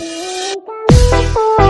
Thank you.